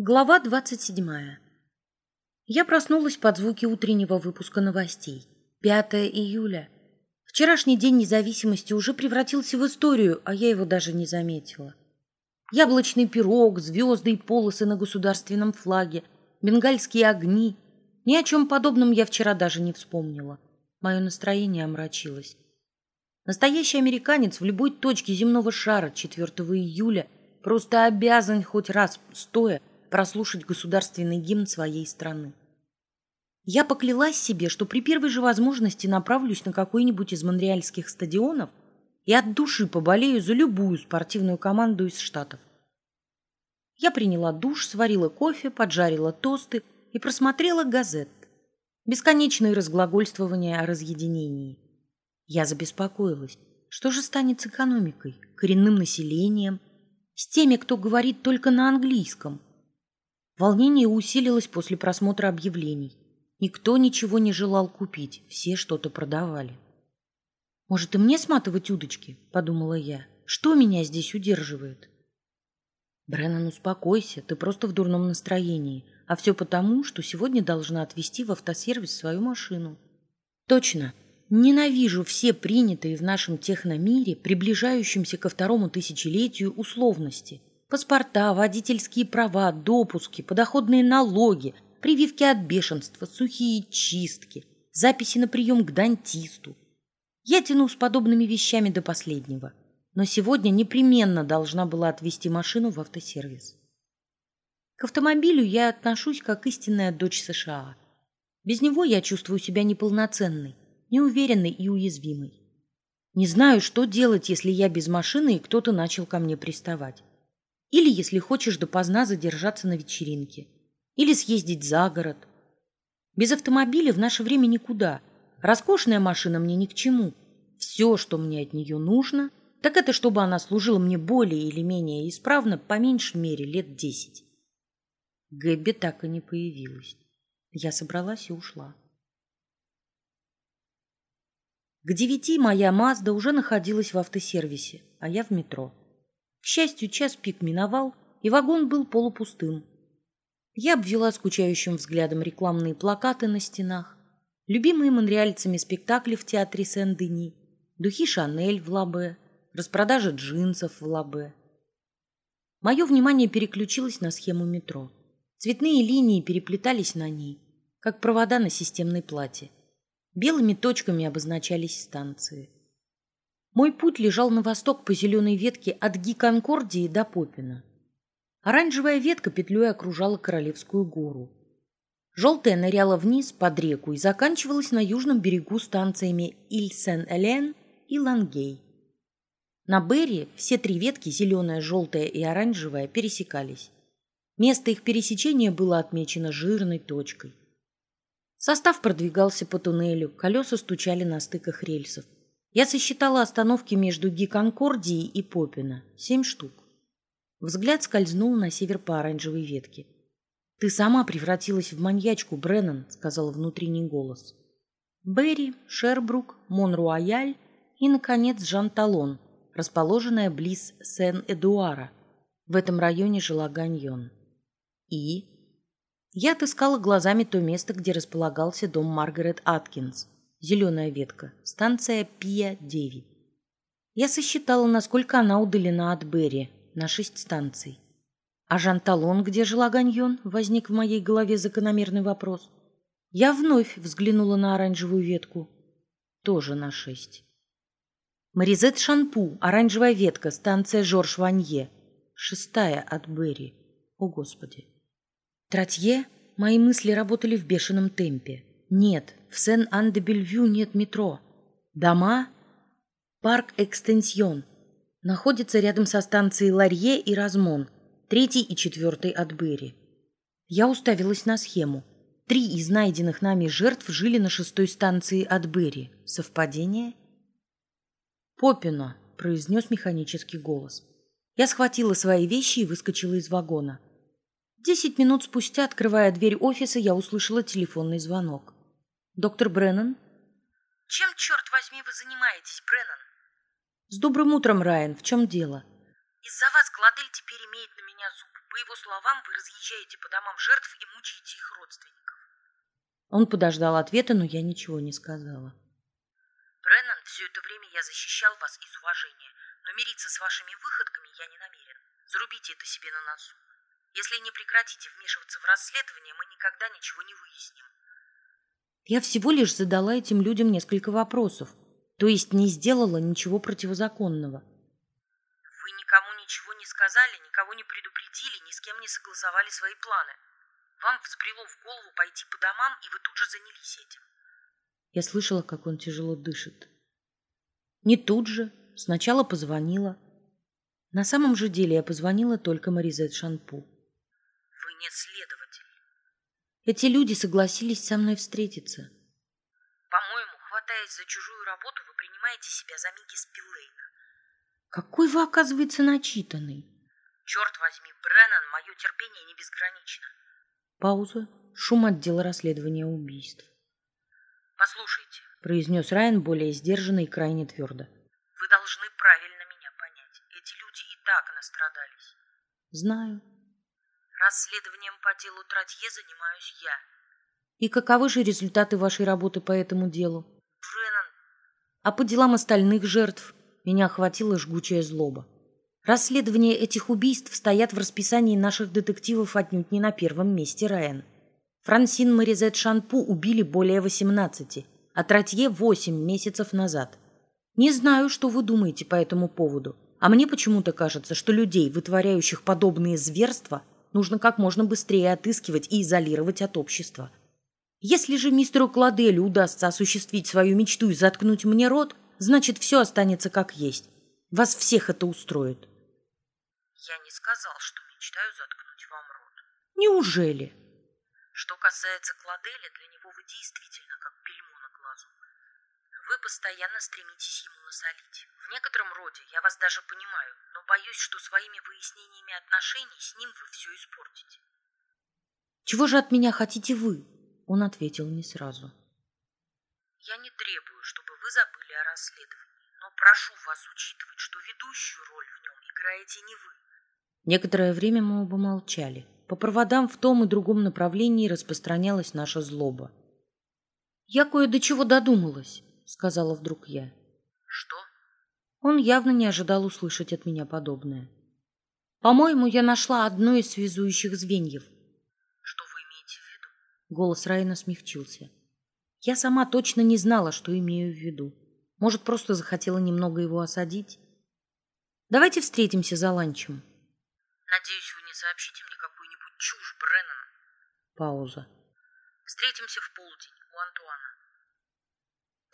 Глава двадцать седьмая. Я проснулась под звуки утреннего выпуска новостей. 5 июля. Вчерашний день независимости уже превратился в историю, а я его даже не заметила. Яблочный пирог, звезды и полосы на государственном флаге, бенгальские огни. Ни о чем подобном я вчера даже не вспомнила. Мое настроение омрачилось. Настоящий американец в любой точке земного шара 4 июля просто обязан хоть раз стоя прослушать государственный гимн своей страны. Я поклялась себе, что при первой же возможности направлюсь на какой-нибудь из монреальских стадионов и от души поболею за любую спортивную команду из Штатов. Я приняла душ, сварила кофе, поджарила тосты и просмотрела газет. Бесконечные разглагольствования о разъединении. Я забеспокоилась. Что же станет с экономикой, коренным населением, с теми, кто говорит только на английском – Волнение усилилось после просмотра объявлений. Никто ничего не желал купить, все что-то продавали. «Может, и мне сматывать удочки?» – подумала я. «Что меня здесь удерживает?» «Бреннан, успокойся, ты просто в дурном настроении, а все потому, что сегодня должна отвезти в автосервис свою машину». «Точно, ненавижу все принятые в нашем техномире, приближающемся ко второму тысячелетию, условности – Паспорта, водительские права, допуски, подоходные налоги, прививки от бешенства, сухие чистки, записи на прием к дантисту. Я тяну с подобными вещами до последнего, но сегодня непременно должна была отвезти машину в автосервис. К автомобилю я отношусь как истинная дочь США. Без него я чувствую себя неполноценной, неуверенной и уязвимой. Не знаю, что делать, если я без машины и кто-то начал ко мне приставать. Или, если хочешь допоздна задержаться на вечеринке. Или съездить за город. Без автомобиля в наше время никуда. Роскошная машина мне ни к чему. Все, что мне от нее нужно, так это чтобы она служила мне более или менее исправно по меньшей мере лет десять. Гэбби так и не появилась. Я собралась и ушла. К девяти моя Мазда уже находилась в автосервисе, а я в метро. К счастью, час пик миновал, и вагон был полупустым. Я обвела скучающим взглядом рекламные плакаты на стенах, любимые монреальцами спектакли в театре Сен-Дени, духи Шанель в Лабе, распродажа джинсов в Лабе. Мое внимание переключилось на схему метро. Цветные линии переплетались на ней, как провода на системной плате. Белыми точками обозначались станции. Мой путь лежал на восток по зеленой ветке от Ги-Конкордии до Попина. Оранжевая ветка петлей окружала Королевскую гору. Желтая ныряла вниз под реку и заканчивалась на южном берегу станциями Иль-Сен-Элен и Лангей. На Берри все три ветки, зеленая, желтая и оранжевая, пересекались. Место их пересечения было отмечено жирной точкой. Состав продвигался по туннелю, колеса стучали на стыках рельсов. Я сосчитала остановки между Гиконкордией и Попина. Семь штук. Взгляд скользнул на север по оранжевой ветке. «Ты сама превратилась в маньячку, Бреннан», — сказал внутренний голос. Берри, Шербрук, Монруаяль и, наконец, Жан-Талон, расположенная близ Сен-Эдуара. В этом районе жила Ганьон. И? Я отыскала глазами то место, где располагался дом Маргарет Аткинс — Зеленая ветка. Станция Пия-9. Я сосчитала, насколько она удалена от Берри. На шесть станций. А Жанталон, где жила Ганьон, возник в моей голове закономерный вопрос. Я вновь взглянула на оранжевую ветку. Тоже на шесть. Маризет Шанпу, оранжевая ветка, станция Жорж Ванье. Шестая от Берри. О, Господи. Тратье, мои мысли работали в бешеном темпе. Нет, в Сен-Ан-де-Бельвью нет метро. Дома? Парк Экстенсьон. Находится рядом со станцией Ларье и Размон, третий и четвертый от Берри. Я уставилась на схему. Три из найденных нами жертв жили на шестой станции от Берри. Совпадение? «Попино», — произнес механический голос. Я схватила свои вещи и выскочила из вагона. Десять минут спустя, открывая дверь офиса, я услышала телефонный звонок. Доктор Бреннан? Чем, черт возьми, вы занимаетесь, Бреннан? С добрым утром, Райан. В чем дело? Из-за вас Кладель теперь имеет на меня зуб. По его словам, вы разъезжаете по домам жертв и мучаете их родственников. Он подождал ответа, но я ничего не сказала. Бреннан, все это время я защищал вас из уважения, но мириться с вашими выходками я не намерен. Зарубите это себе на носу. Если не прекратите вмешиваться в расследование, мы никогда ничего не выясним. Я всего лишь задала этим людям несколько вопросов, то есть не сделала ничего противозаконного. Вы никому ничего не сказали, никого не предупредили, ни с кем не согласовали свои планы. Вам взбрело в голову пойти по домам, и вы тут же занялись этим. Я слышала, как он тяжело дышит. Не тут же, сначала позвонила. На самом же деле я позвонила только Маризет Шанпу. Вы не следователь. Эти люди согласились со мной встретиться. По-моему, хватаясь за чужую работу, вы принимаете себя за Микки Спиллейна. Какой вы, оказывается, начитанный. Черт возьми, Бреннан, мое терпение не безгранично. Пауза. Шум отдела расследования убийств. «Послушайте», — произнес Райан более сдержанно и крайне твердо. «Вы должны правильно меня понять. Эти люди и так настрадались». «Знаю». «Расследованием по делу Тратье занимаюсь я». «И каковы же результаты вашей работы по этому делу?» «Бреннан». «А по делам остальных жертв?» Меня охватила жгучая злоба. Расследования этих убийств стоят в расписании наших детективов отнюдь не на первом месте, Райан. Франсин Маризет Шанпу убили более 18, а Тратье 8 месяцев назад. Не знаю, что вы думаете по этому поводу, а мне почему-то кажется, что людей, вытворяющих подобные зверства, нужно как можно быстрее отыскивать и изолировать от общества. Если же мистеру Кладелю удастся осуществить свою мечту и заткнуть мне рот, значит, все останется как есть. Вас всех это устроит. Я не сказал, что мечтаю заткнуть вам рот. Неужели? Что касается Кладеля, для него вы действительно как бельмо на глазу. Вы постоянно стремитесь ему насолить. В некотором роде я вас даже понимаю, но боюсь, что своими выяснениями отношений с ним вы все испортите. Чего же от меня хотите вы? Он ответил не сразу. Я не требую, чтобы вы забыли о расследовании, но прошу вас учитывать, что ведущую роль в нем играете не вы. Некоторое время мы оба молчали. По проводам в том и другом направлении распространялась наша злоба. «Я кое до чего додумалась», — сказала вдруг я. «Что?» Он явно не ожидал услышать от меня подобное. «По-моему, я нашла одно из связующих звеньев». «Что вы имеете в виду?» Голос Райана смягчился. Я сама точно не знала, что имею в виду. Может, просто захотела немного его осадить? Давайте встретимся за ланчем. Надеюсь, вы не сообщите мне Чушь, Бреннан. Пауза. Встретимся в полдень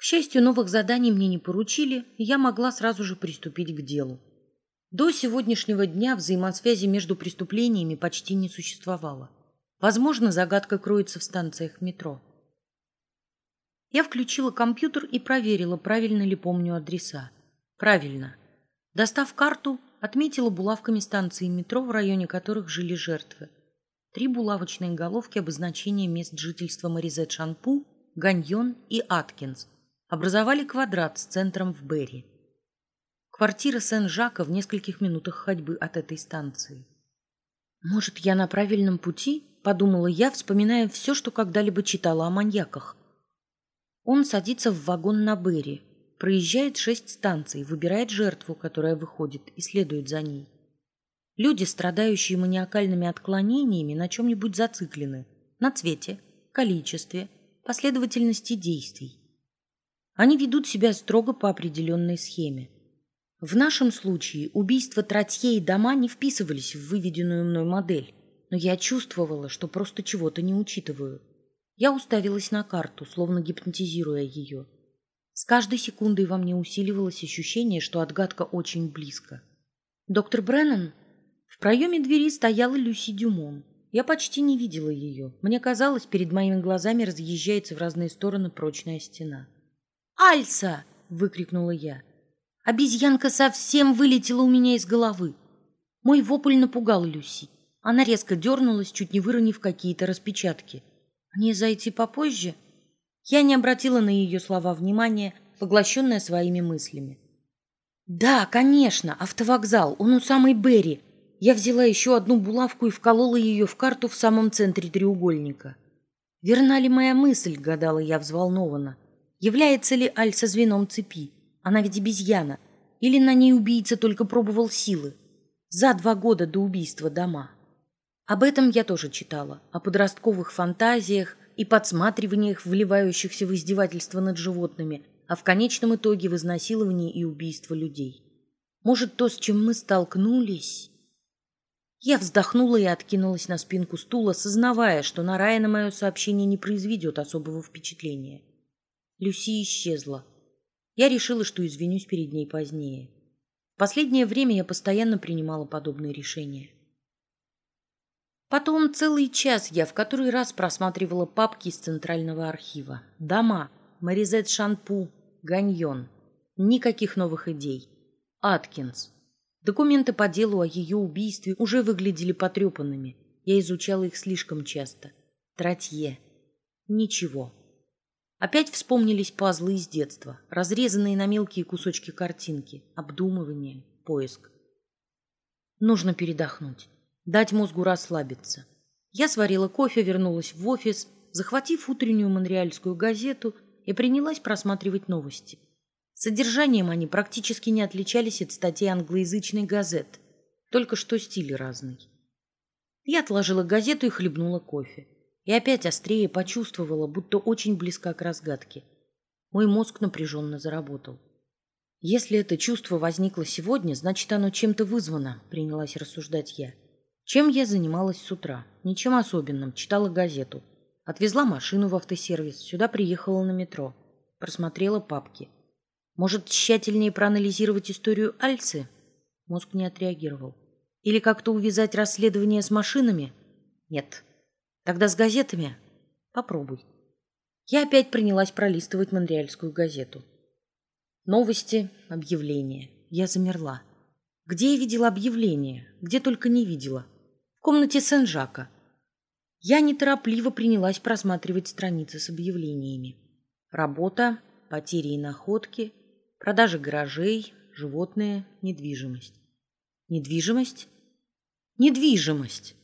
счастью, новых заданий мне не поручили, и я могла сразу же приступить к делу. До сегодняшнего дня взаимосвязи между преступлениями почти не существовало. Возможно, загадка кроется в станциях метро. Я включила компьютер и проверила, правильно ли помню адреса. Правильно. Достав карту, отметила булавками станции метро, в районе которых жили жертвы. Три булавочные головки обозначения мест жительства Маризет Шанпу, Ганьон и Аткинс образовали квадрат с центром в Берри. Квартира Сен-Жака в нескольких минутах ходьбы от этой станции. «Может, я на правильном пути?» — подумала я, вспоминая все, что когда-либо читала о маньяках. Он садится в вагон на Берри, проезжает шесть станций, выбирает жертву, которая выходит, и следует за ней. Люди, страдающие маниакальными отклонениями, на чем-нибудь зациклены. На цвете, количестве, последовательности действий. Они ведут себя строго по определенной схеме. В нашем случае убийства Тратье и дома не вписывались в выведенную мной модель, но я чувствовала, что просто чего-то не учитываю. Я уставилась на карту, словно гипнотизируя ее. С каждой секундой во мне усиливалось ощущение, что отгадка очень близко. «Доктор Бреннан?» В проеме двери стояла Люси Дюмон. Я почти не видела ее. Мне казалось, перед моими глазами разъезжается в разные стороны прочная стена. «Альса!» — выкрикнула я. Обезьянка совсем вылетела у меня из головы. Мой вопль напугал Люси. Она резко дернулась, чуть не выронив какие-то распечатки. «Мне зайти попозже?» Я не обратила на ее слова внимания, поглощенная своими мыслями. Да, конечно, автовокзал, он у самой Берри. Я взяла еще одну булавку и вколола ее в карту в самом центре треугольника. Верна ли моя мысль, гадала я взволнованно. Является ли Альса звеном цепи? Она ведь обезьяна. Или на ней убийца только пробовал силы? За два года до убийства дома. Об этом я тоже читала, о подростковых фантазиях и подсматриваниях, вливающихся в издевательство над животными, а в конечном итоге в изнасиловании и убийство людей. Может, то, с чем мы столкнулись... Я вздохнула и откинулась на спинку стула, сознавая, что на Райана мое сообщение не произведет особого впечатления. Люси исчезла. Я решила, что извинюсь перед ней позднее. В последнее время я постоянно принимала подобные решения. Потом целый час я в который раз просматривала папки из Центрального архива. Дома, Маризет Шанпу, Ганьон. Никаких новых идей. Аткинс. Документы по делу о ее убийстве уже выглядели потрепанными. Я изучала их слишком часто. Тратье. Ничего. Опять вспомнились пазлы из детства, разрезанные на мелкие кусочки картинки, обдумывание, поиск. Нужно передохнуть, дать мозгу расслабиться. Я сварила кофе, вернулась в офис, захватив утреннюю монреальскую газету и принялась просматривать новости. Содержанием они практически не отличались от статей англоязычной газет, только что стиль разный. Я отложила газету и хлебнула кофе и опять острее почувствовала, будто очень близка к разгадке. Мой мозг напряженно заработал. Если это чувство возникло сегодня, значит, оно чем-то вызвано, принялась рассуждать я. Чем я занималась с утра? Ничем особенным. Читала газету. Отвезла машину в автосервис. Сюда приехала на метро. Просмотрела папки. Может, тщательнее проанализировать историю Альцы? Мозг не отреагировал. Или как-то увязать расследование с машинами? Нет. Тогда с газетами? Попробуй. Я опять принялась пролистывать монреальскую газету. Новости, объявления. Я замерла. Где я видела объявление? Где только не видела. В комнате Сен-Жака. Я неторопливо принялась просматривать страницы с объявлениями. Работа, потери и находки, продажи гаражей, животные, недвижимость. Недвижимость? Недвижимость!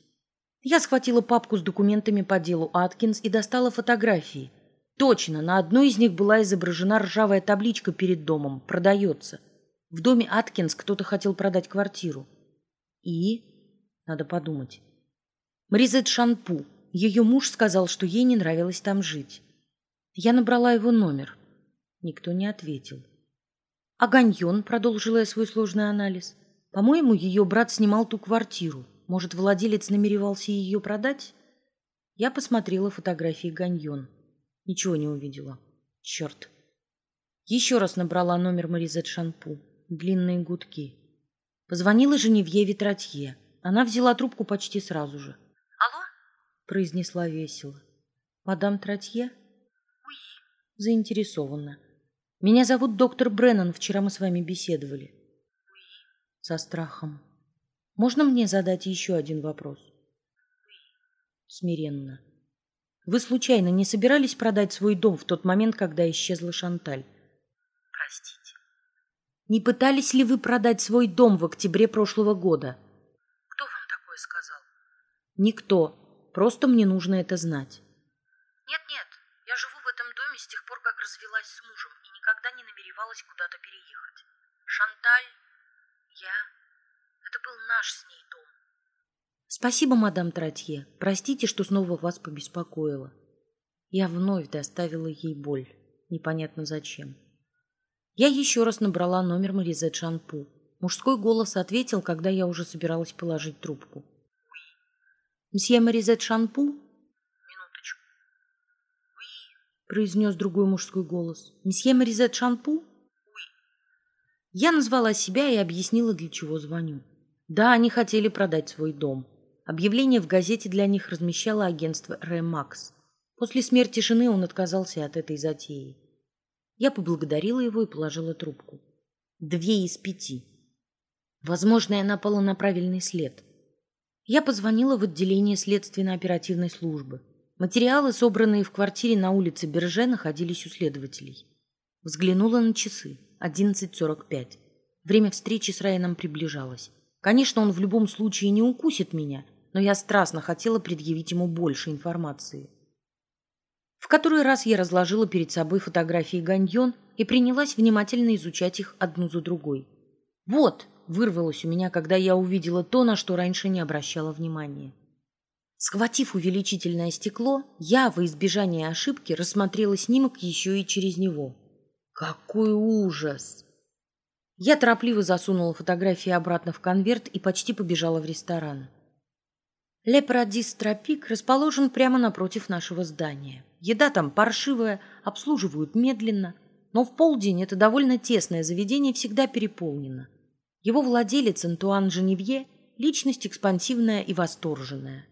Я схватила папку с документами по делу Аткинс и достала фотографии. Точно, на одной из них была изображена ржавая табличка перед домом «Продается». В доме Аткинс кто-то хотел продать квартиру. И? Надо подумать. Маризет Шанпу. Ее муж сказал, что ей не нравилось там жить. Я набрала его номер. Никто не ответил. А Ганьон, продолжила я свой сложный анализ. По-моему, ее брат снимал ту квартиру. Может, владелец намеревался ее продать? Я посмотрела фотографии Ганьон. Ничего не увидела. Черт. Еще раз набрала номер Маризет Шанпу. Длинные гудки. Позвонила Женевьеве Тратье. Она взяла трубку почти сразу же. «Алло?» произнесла весело. «Мадам Тратье?» «Уи». Заинтересованно. «Меня зовут доктор Бреннан. Вчера мы с вами беседовали». «Уи». Со страхом. Можно мне задать еще один вопрос? Смиренно. Вы случайно не собирались продать свой дом в тот момент, когда исчезла Шанталь? Простите. Не пытались ли вы продать свой дом в октябре прошлого года? Кто вам такое сказал? Никто. Просто мне нужно это знать. Нет-нет, я живу в этом доме с тех пор, как развелась с мужем и никогда не намеревалась куда-то переехать. Шанталь, я это был наш с ней дом. Спасибо, мадам Тратье. Простите, что снова вас побеспокоила. Я вновь доставила ей боль. Непонятно зачем. Я еще раз набрала номер Маризет Шанпу. Мужской голос ответил, когда я уже собиралась положить трубку. «Мсье Маризет Шанпу?» Минуточку. Уи, произнес другой мужской голос. «Мсье Маризет Шанпу?» уи. Я назвала себя и объяснила, для чего звоню. Да, они хотели продать свой дом. Объявление в газете для них размещало агентство Ремакс. После смерти жены он отказался от этой затеи. Я поблагодарила его и положила трубку. Две из пяти. Возможно, я напала на правильный след. Я позвонила в отделение следственно-оперативной службы. Материалы, собранные в квартире на улице Берже, находились у следователей. Взглянула на часы. 11.45. Время встречи с Райаном приближалось. Конечно, он в любом случае не укусит меня, но я страстно хотела предъявить ему больше информации. В который раз я разложила перед собой фотографии Ганьон и принялась внимательно изучать их одну за другой. «Вот!» — вырвалось у меня, когда я увидела то, на что раньше не обращала внимания. Схватив увеличительное стекло, я во избежание ошибки рассмотрела снимок еще и через него. Какой ужас! Я торопливо засунула фотографии обратно в конверт и почти побежала в ресторан. Ле Парадис Тропик расположен прямо напротив нашего здания. Еда там паршивая, обслуживают медленно, но в полдень это довольно тесное заведение всегда переполнено. Его владелец Антуан Женевье – личность экспансивная и восторженная.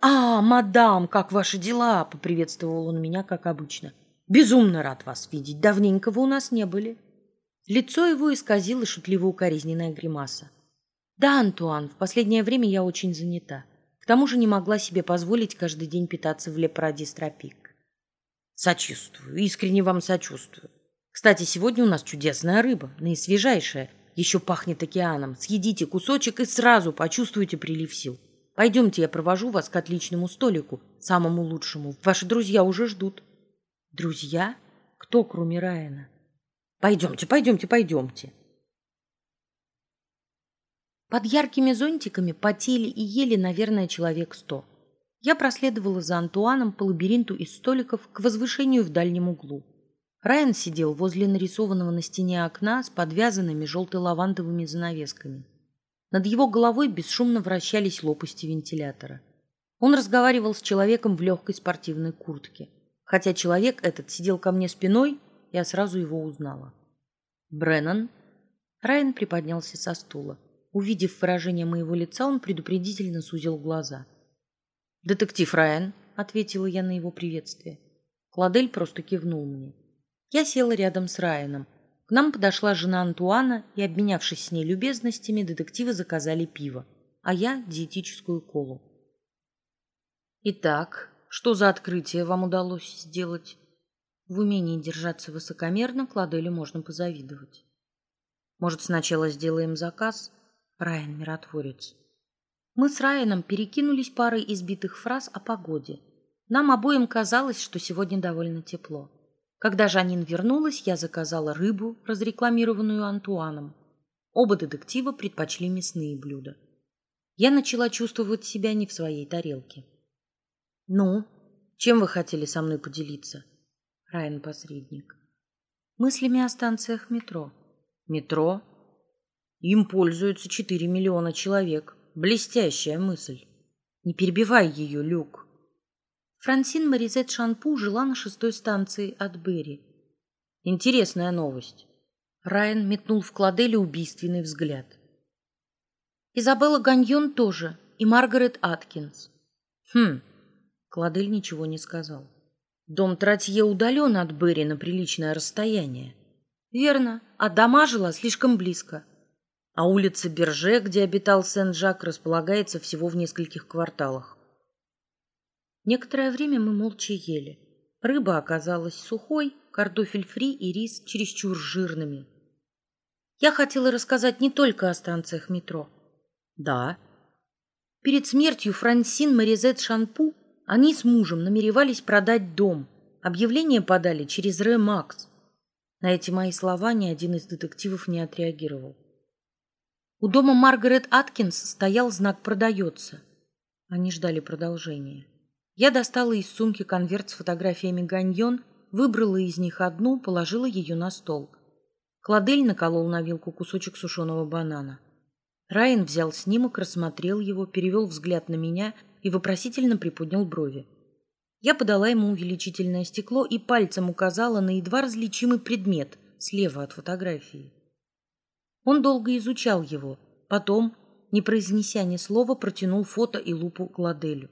«А, мадам, как ваши дела?» – поприветствовал он меня, как обычно. «Безумно рад вас видеть. Давненько вы у нас не были». Лицо его исказило шутливо-укоризненная гримаса. «Да, Антуан, в последнее время я очень занята. К тому же не могла себе позволить каждый день питаться в Лепарадис Тропик. Сочувствую, искренне вам сочувствую. Кстати, сегодня у нас чудесная рыба, наисвежайшая, еще пахнет океаном. Съедите кусочек и сразу почувствуете прилив сил. Пойдемте, я провожу вас к отличному столику, самому лучшему. Ваши друзья уже ждут. Друзья? Кто, кроме Райана? Пойдемте, пойдемте, пойдемте. Под яркими зонтиками потели и ели, наверное, человек сто. Я проследовала за Антуаном по лабиринту из столиков к возвышению в дальнем углу. Райан сидел возле нарисованного на стене окна с подвязанными желто-лавандовыми занавесками. Над его головой бесшумно вращались лопасти вентилятора. Он разговаривал с человеком в легкой спортивной куртке. Хотя человек этот сидел ко мне спиной, я сразу его узнала. «Бреннан?» Райан приподнялся со стула. Увидев выражение моего лица, он предупредительно сузил глаза – «Детектив Райан», — ответила я на его приветствие. Кладель просто кивнул мне. Я села рядом с Райаном. К нам подошла жена Антуана, и, обменявшись с ней любезностями, детективы заказали пиво, а я — диетическую колу. «Итак, что за открытие вам удалось сделать?» В умении держаться высокомерно Кладелю можно позавидовать. «Может, сначала сделаем заказ?» Райан миротворец. Мы с Райаном перекинулись парой избитых фраз о погоде. Нам обоим казалось, что сегодня довольно тепло. Когда Жанин вернулась, я заказала рыбу, разрекламированную Антуаном. Оба детектива предпочли мясные блюда. Я начала чувствовать себя не в своей тарелке. «Ну, чем вы хотели со мной поделиться?» Райан посредник. «Мыслями о станциях метро». «Метро?» «Им пользуются четыре миллиона человек. Блестящая мысль. Не перебивай ее, Люк. Франсин Маризет Шанпу жила на шестой станции от Берри. Интересная новость. Райан метнул в Кладеле убийственный взгляд. Изабелла Ганьон тоже, и Маргарет Аткинс. Хм, Кладель ничего не сказал. Дом Тратье удален от Берри на приличное расстояние. Верно, а дома жила слишком близко а улица Берже, где обитал Сен-Жак, располагается всего в нескольких кварталах. Некоторое время мы молча ели. Рыба оказалась сухой, картофель фри и рис чересчур жирными. Я хотела рассказать не только о станциях метро. Да. Перед смертью Франсин Маризет Шанпу они с мужем намеревались продать дом. Объявление подали через Ремакс. На эти мои слова ни один из детективов не отреагировал. У дома Маргарет Аткинс стоял знак «Продается». Они ждали продолжения. Я достала из сумки конверт с фотографиями Ганьон, выбрала из них одну, положила ее на стол. Кладель наколол на вилку кусочек сушеного банана. Райан взял снимок, рассмотрел его, перевел взгляд на меня и вопросительно приподнял брови. Я подала ему увеличительное стекло и пальцем указала на едва различимый предмет слева от фотографии. Он долго изучал его, потом, не произнеся ни слова, протянул фото и лупу к Ладелю.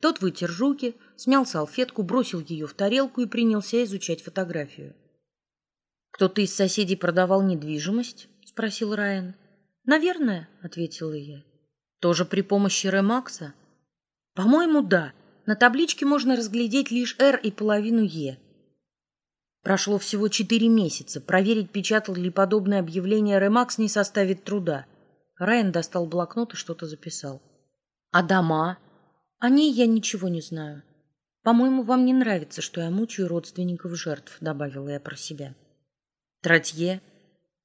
Тот вытер руки, смял салфетку, бросил ее в тарелку и принялся изучать фотографию. «Кто-то из соседей продавал недвижимость?» — спросил Райан. «Наверное», — ответила я. «Тоже при помощи Ремакса?» «По-моему, да. На табличке можно разглядеть лишь «Р» и половину «Е». Прошло всего четыре месяца. Проверить, печатал ли подобное объявление Ремакс, не составит труда. Райан достал блокнот и что-то записал. А дома? О ней я ничего не знаю. По-моему, вам не нравится, что я мучаю родственников жертв, добавила я про себя. Тратье.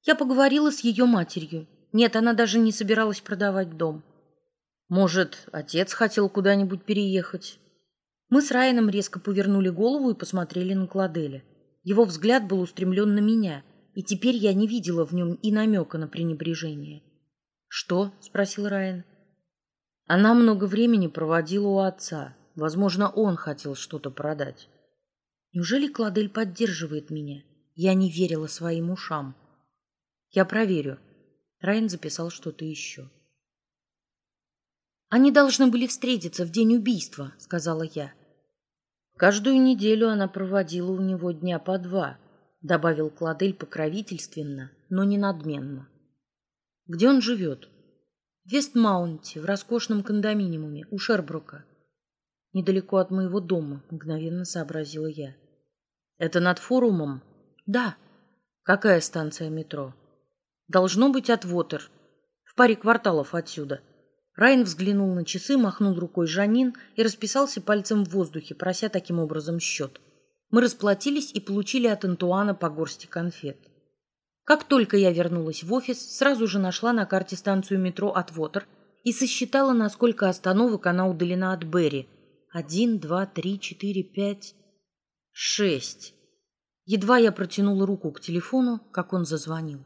Я поговорила с ее матерью. Нет, она даже не собиралась продавать дом. Может, отец хотел куда-нибудь переехать? Мы с Райаном резко повернули голову и посмотрели на Кладеля. Его взгляд был устремлен на меня, и теперь я не видела в нем и намека на пренебрежение. «Что?» — спросил Райан. Она много времени проводила у отца. Возможно, он хотел что-то продать. Неужели Кладель поддерживает меня? Я не верила своим ушам. Я проверю. Райан записал что-то еще. Они должны были встретиться в день убийства, сказала я. Каждую неделю она проводила у него дня по два, добавил Кладель покровительственно, но не надменно. Где он живет? В Вестмаунте, в роскошном кондоминиуме у Шербрука. Недалеко от моего дома, мгновенно сообразила я. Это над форумом? Да. Какая станция метро? Должно быть от Вотер, в паре кварталов отсюда. Райан взглянул на часы, махнул рукой Жанин и расписался пальцем в воздухе, прося таким образом счет. Мы расплатились и получили от Антуана по горсти конфет. Как только я вернулась в офис, сразу же нашла на карте станцию метро от Вотер и сосчитала, насколько остановок она удалена от Берри. Один, два, три, четыре, пять, шесть. Едва я протянула руку к телефону, как он зазвонил.